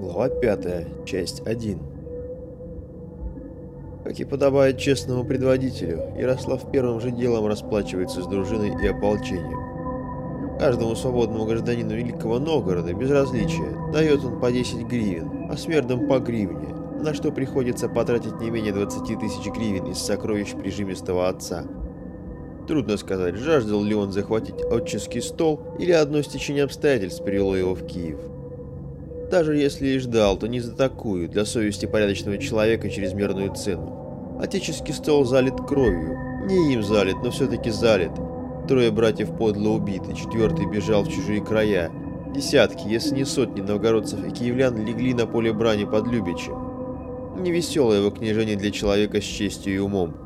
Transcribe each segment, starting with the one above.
Глава 5, часть 1 Как и подобает честному предводителю, Ярослав первым же делом расплачивается с дружиной и ополчением. Каждому свободному гражданину Великого Новгорода, без различия, дает он по 10 гривен, а смердам по гривне, на что приходится потратить не менее 20 тысяч гривен из сокровищ прижимистого отца. Трудно сказать, жаждал ли он захватить отческий стол или одно стечение обстоятельств привело его в Киев. Даже если и ждал, то не за такую, для совести порядочного человека, чрезмерную цену. Отеческий стол залит кровью. Не им залит, но все-таки залит. Трое братьев подло убиты, четвертый бежал в чужие края. Десятки, если не сотни новгородцев и киевлян легли на поле брани под Любичем. Невеселое его княжение для человека с честью и умом.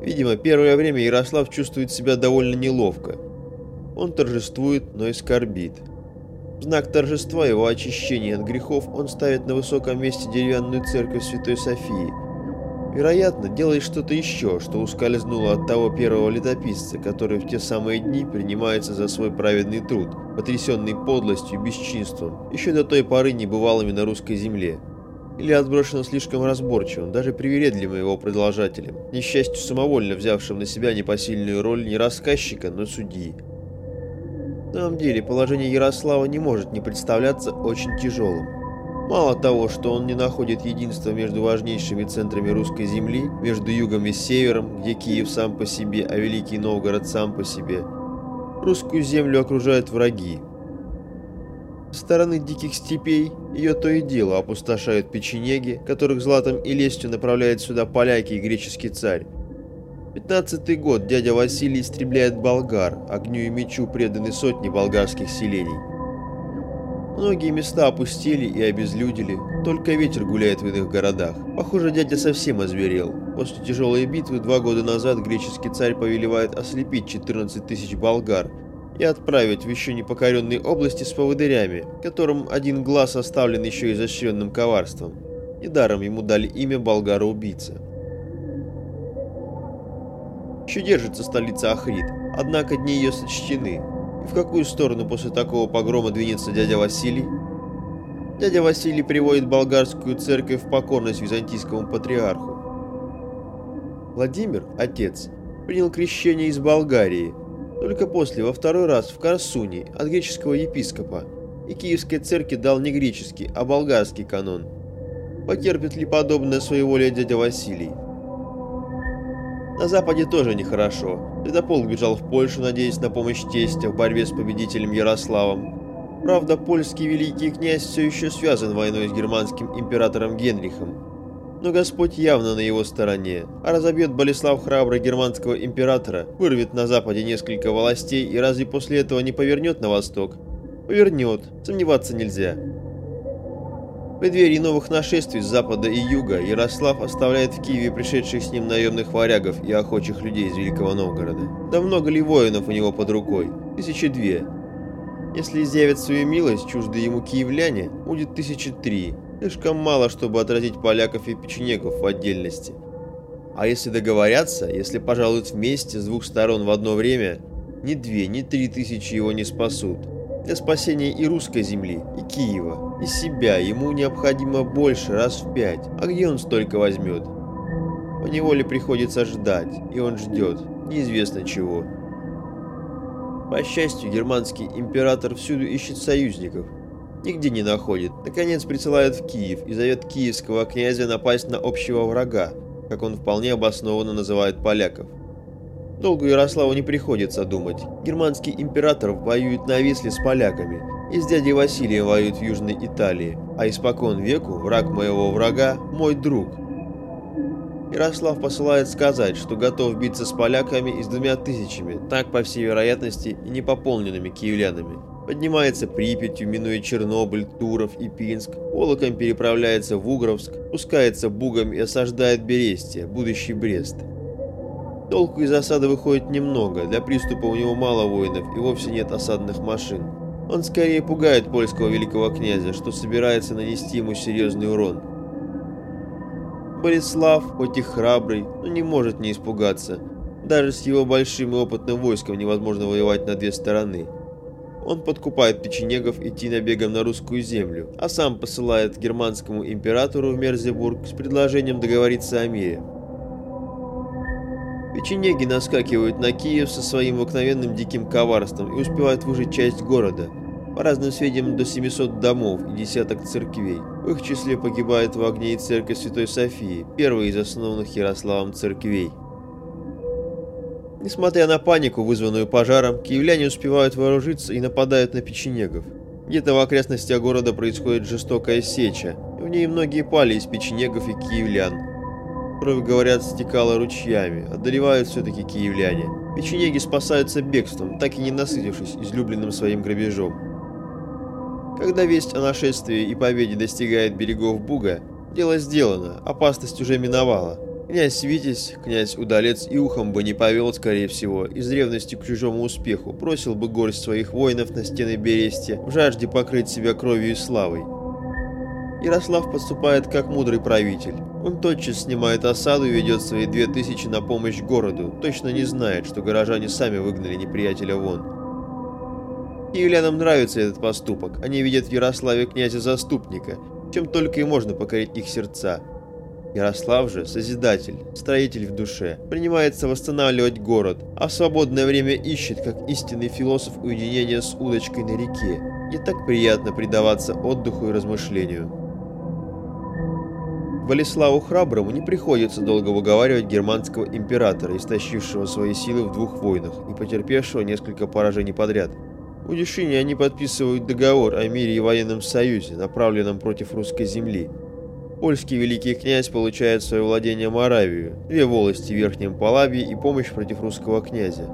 Видимо, первое время Ярослав чувствует себя довольно неловко. Он торжествует, но и скорбит. Знак торжества его очищения от грехов он ставит на высоком месте деревянную церковь Святой Софии. Вероятно, делает что-то еще, что ускользнуло от того первого летописца, который в те самые дни принимается за свой праведный труд, потрясенный подлостью и бесчинством, еще до той поры небывалыми на русской земле. Или отброшено слишком разборчивым, даже привередливым его продолжателем, несчастью самовольно взявшим на себя непосильную роль не рассказчика, но судьи. Самом деле, положение Ярослава не может не представляться очень тяжелым. Мало того, что он не находит единства между важнейшими центрами русской земли, между югом и севером, где Киев сам по себе, а Великий Новгород сам по себе, русскую землю окружают враги. С стороны диких степей ее то и дело опустошают печенеги, которых златом и лестью направляют сюда поляки и греческий царь. Пятнадцатый год дядя Василий истребляет болгар, огню и мечу преданы сотни болгарских селений. Многие места опустили и обезлюдили, только ветер гуляет в иных городах. Похоже, дядя совсем озверел. После тяжелой битвы два года назад греческий царь повелевает ослепить 14 тысяч болгар и отправить в еще непокоренные области с поводырями, которым один глаз оставлен еще изощренным коварством. Недаром ему дали имя болгара-убийца. Еще держится столица Ахрид, однако дни ее сочтены. И в какую сторону после такого погрома двинется дядя Василий? Дядя Василий приводит болгарскую церковь в покорность византийскому патриарху. Владимир, отец, принял крещение из Болгарии, только после, во второй раз, в Карсуне, от греческого епископа, и Киевской церкви дал не греческий, а болгарский канон. Потерпит ли подобное своеволие дядя Василий? На Западе тоже нехорошо. Святополк бежал в Польшу, надеясь на помощь тестя в борьбе с победителем Ярославом. Правда, польский великий князь все еще связан войной с германским императором Генрихом. Но Господь явно на его стороне, а разобьет Болеслав храбрый германского императора, вырвет на Западе несколько властей и разве после этого не повернет на восток? Повернет, сомневаться нельзя. В преддверии новых нашествий с запада и юга Ярослав оставляет в Киеве пришедших с ним наемных варягов и охочих людей из Великого Новгорода. Да много ли воинов у него под рукой? Тысячи две. Если изъявят свою милость чуждые ему киевляне, будет тысячи три. Слишком мало, чтобы отразить поляков и печенегов в отдельности. А если договорятся, если пожалуют вместе с двух сторон в одно время, ни две, ни три тысячи его не спасут. Для спасения и русской земли, и Киева, и себя ему необходимо больше, раз в пять. А где он столько возьмет? По неволе приходится ждать, и он ждет, неизвестно чего. По счастью, германский император всюду ищет союзников. Нигде не находит. Наконец присылает в Киев и зовет киевского князя напасть на общего врага, как он вполне обоснованно называет поляков. Долго Ярославу не приходится думать. Германский император воюет на Висле с поляками, и с дядей Василием воюет в Южной Италии, а испокон веку враг моего врага – мой друг. Ярослав посылает сказать, что готов биться с поляками и с двумя тысячами, так, по всей вероятности, и непополненными киевлянами. Поднимается Припятью, минуя Чернобыль, Туров и Пинск, волоком переправляется в Угровск, пускается Бугом и осаждает Берестия, будущий Брест. Толку из осады выходит немного, для приступа у него мало воинов и вовсе нет осадных машин. Он скорее пугает польского великого князя, что собирается нанести ему серьезный урон. Борислав, хоть и храбрый, но не может не испугаться. Даже с его большим и опытным войском невозможно воевать на две стороны. Он подкупает печенегов идти набегом на русскую землю, а сам посылает германскому императору в Мерзебург с предложением договориться о мире. Печенеги наскакивают на Киев со своим обыкновенным диким коварством и успевают выжить часть города. По разным сведениям, до 700 домов и десяток церквей. В их числе погибает в огне и церковь Святой Софии, первая из основанных Ярославом церквей. Несмотря на панику, вызванную пожаром, киевляне успевают вооружиться и нападают на печенегов. Где-то в окрестностях города происходит жестокая сеча, и в ней многие пали из печенегов и киевлян. Кровь, говорят, стекала ручьями, одолевают все-таки киевляне. Печенеги спасаются бегством, так и не насытившись излюбленным своим грабежом. Когда весть о нашествии и победе достигает берегов Буга, дело сделано, опасность уже миновала. Князь Витязь, князь Удалец и ухом бы не повел, скорее всего, из ревности к чужому успеху, бросил бы горсть своих воинов на стены Берестия в жажде покрыть себя кровью и славой. Ярослав подступает как мудрый правитель. Он тотчас снимает осаду и ведет свои две тысячи на помощь городу, точно не знает, что горожане сами выгнали неприятеля вон. Киевлянам нравится этот поступок, они видят в Ярославе князя-заступника, чем только и можно покорить их сердца. Ярослав же, созидатель, строитель в душе, принимается восстанавливать город, а в свободное время ищет, как истинный философ, уединение с удочкой на реке. Не так приятно предаваться отдыху и размышлению. Болеславу Храброму не приходится долго выговаривать германского императора, истощившего свои силы в двух войнах и потерпевшего несколько поражений подряд. У Дюшини они подписывают договор о мире и военном союзе, направленном против русской земли, Польский великий князь получает свое владение Моравию, две волости в Верхнем Полабье и помощь против русского князя.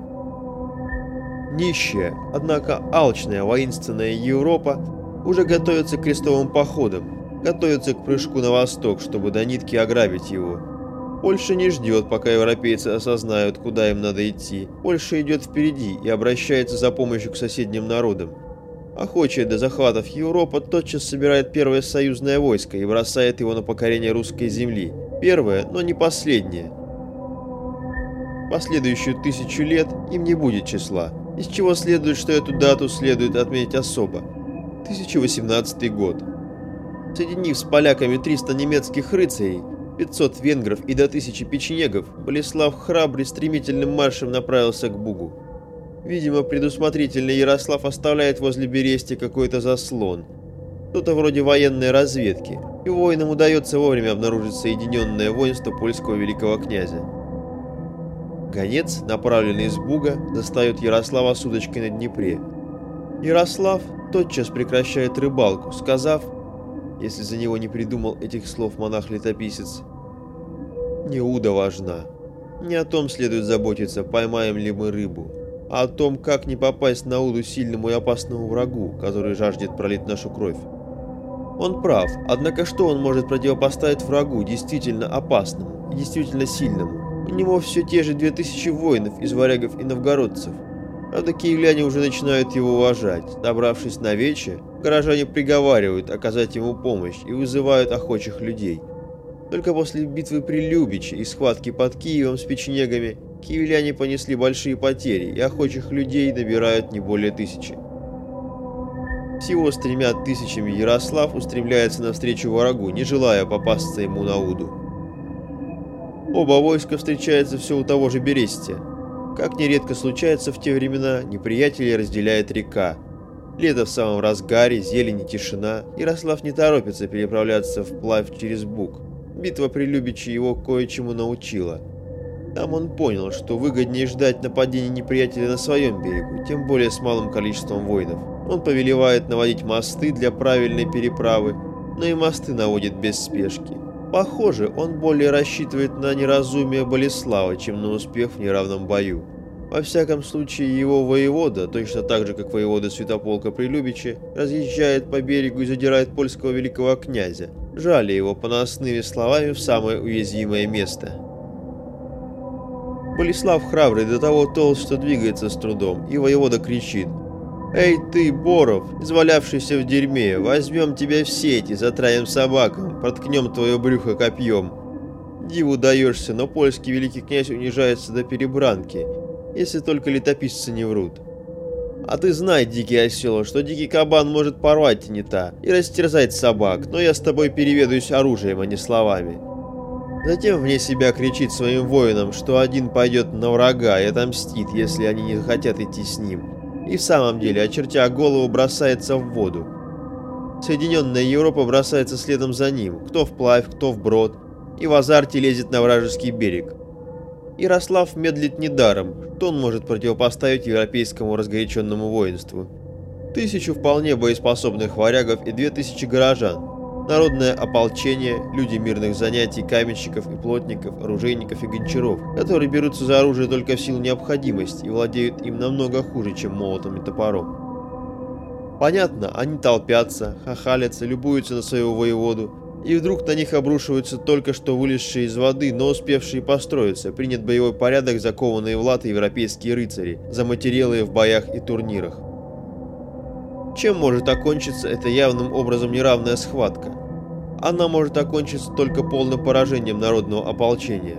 Нищая, однако алчная воинственная Европа уже готовится к крестовым походам, готовится к прыжку на восток, чтобы до нитки ограбить его. Польша не ждет, пока европейцы осознают, куда им надо идти. Польша идет впереди и обращается за помощью к соседним народам. Охочая до захватов Европа тотчас собирает первое союзное войско и бросает его на покорение русской земли. Первое, но не последнее. Последующую тысячу лет им не будет числа, из чего следует, что эту дату следует отметить особо. 1018 год. Соединив с поляками 300 немецких рыцарей, 500 венгров и до 1000 печенегов, Болеслав храбрый стремительным маршем направился к Бугу. Видимо, предусмотрительный Ярослав оставляет возле Берести какой-то заслон. Что-то вроде военной разведки, и воинам удается вовремя обнаружить соединенное воинство польского великого князя. Гонец, направленный из Буга, достает Ярослава с удочкой на Днепре. Ярослав тотчас прекращает рыбалку, сказав, если за него не придумал этих слов монах-летописец, «Не уда важна. Не о том следует заботиться, поймаем ли мы рыбу, а о том, как не попасть на уду сильному и опасному врагу, который жаждет пролить нашу кровь. Он прав, однако что он может противопоставить врагу, действительно опасному действительно сильному? У него все те же две тысячи воинов из варягов и новгородцев. Правда, киевляне уже начинают его уважать. Добравшись на вече, горожане приговаривают оказать ему помощь и вызывают охочих людей. Только после битвы при Любиче и схватки под Киевом с печенегами Киевляне понесли большие потери, и охочих людей набирают не более тысячи. Всего с тремя тысячами Ярослав устремляется навстречу врагу, не желая попасться ему на уду. Оба войска встречаются все у того же Берестия. Как нередко случается в те времена, неприятелей разделяет река. Лето в самом разгаре, зелень и тишина. Ярослав не торопится переправляться вплавь через Буг. Битва при Любиче его кое-чему научила – там он понял, что выгоднее ждать нападения неприятеля на своем берегу, тем более с малым количеством воинов. Он повелевает наводить мосты для правильной переправы, но и мосты наводит без спешки. Похоже, он более рассчитывает на неразумие Болеслава, чем на успех в неравном бою. Во всяком случае, его воевода, точно так же, как воевода Святополка при Любиче, разъезжает по берегу и задирает польского великого князя, жали его поносными словами в самое уязвимое место. Болеслав храбрый до того толст, что двигается с трудом, и воевода кричит. «Эй ты, Боров, извалявшийся в дерьме, возьмем тебя в сети, затравим собакам, проткнем твое брюхо копьем». Диву даешься, но польский великий князь унижается до перебранки, если только летописцы не врут. А ты знай, дикий осел, что дикий кабан может порвать тенета и растерзать собак, но я с тобой переведаюсь оружием, а не словами. Затем вне себя кричит своим воинам, что один пойдет на врага и отомстит, если они не захотят идти с ним. И в самом деле, очертя голову, бросается в воду. Соединенная Европа бросается следом за ним, кто вплавь, кто вброд, и в азарте лезет на вражеский берег. Ярослав медлит недаром, что он может противопоставить европейскому разгоряченному воинству. Тысячу вполне боеспособных варягов и две тысячи горожан. Народное ополчение, люди мирных занятий, каменщиков и плотников, оружейников и гончаров, которые берутся за оружие только в силу необходимости и владеют им намного хуже, чем молотом и топором. Понятно, они толпятся, хахалятся, любуются на своего воеводу, и вдруг на них обрушиваются только что вылезшие из воды, но успевшие построиться, принят боевой порядок, закованные в латы европейские рыцари, заматерелые в боях и турнирах. Чем может окончиться эта явным образом неравная схватка? Она может окончиться только полным поражением народного ополчения.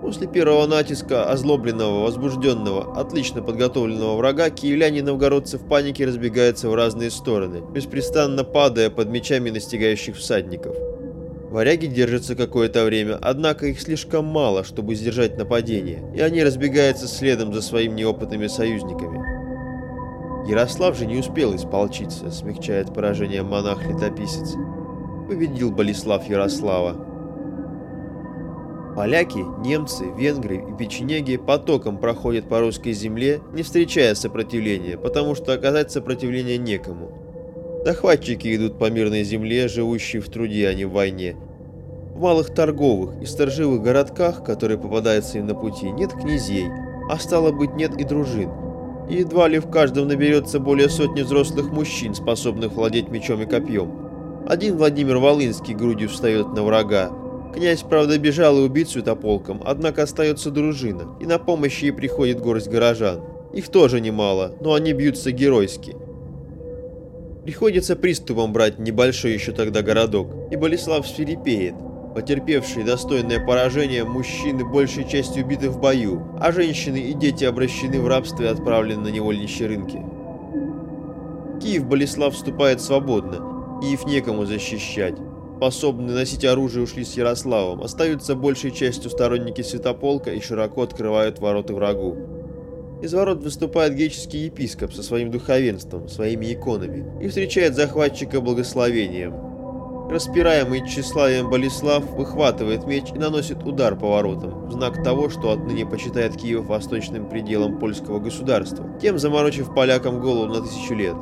После первого натиска озлобленного, возбужденного, отлично подготовленного врага, киевляне и новгородцы в панике разбегаются в разные стороны, беспрестанно падая под мечами настигающих всадников. Варяги держатся какое-то время, однако их слишком мало, чтобы сдержать нападение, и они разбегаются следом за своими неопытными союзниками. Ярослав же не успел исполчиться, смягчает поражение монах-летописец. Победил Болеслав Ярослава. Поляки, немцы, венгры и печенеги потоком проходят по русской земле, не встречая сопротивления, потому что оказать сопротивление некому. Захватчики идут по мирной земле, живущие в труде, а не в войне. В малых торговых и сторожевых городках, которые попадаются им на пути, нет князей, а стало быть нет и дружин. И едва ли в каждом наберется более сотни взрослых мужчин, способных владеть мечом и копьем. Один Владимир Волынский грудью встает на врага, Князь, правда, бежал и убит святополком, однако остается дружина, и на помощь ей приходит горсть горожан. Их тоже немало, но они бьются геройски. Приходится приступом брать небольшой еще тогда городок, и Болеслав свирепеет. Потерпевшие достойное поражение, мужчины большей частью убиты в бою, а женщины и дети обращены в рабство и отправлены на невольничьи рынки. Киев Болеслав вступает свободно, их некому защищать способные носить оружие, ушли с Ярославом. Остаются большей частью сторонники Святополка и широко открывают ворота врагу. Из ворот выступает греческий епископ со своим духовенством, своими иконами, и встречает захватчика благословением. Распираемый тщеславием Болеслав выхватывает меч и наносит удар по воротам, в знак того, что отныне почитает Киев восточным пределом польского государства, тем заморочив полякам голову на тысячу лет.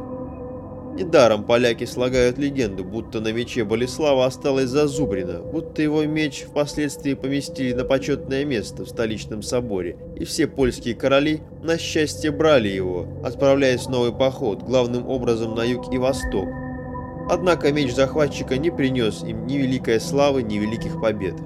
Недаром поляки слагают легенду, будто на мече Болеслава осталось зазубрено, будто его меч впоследствии поместили на почетное место в столичном соборе, и все польские короли на счастье брали его, отправляясь в новый поход, главным образом на юг и восток. Однако меч захватчика не принес им ни великой славы, ни великих побед.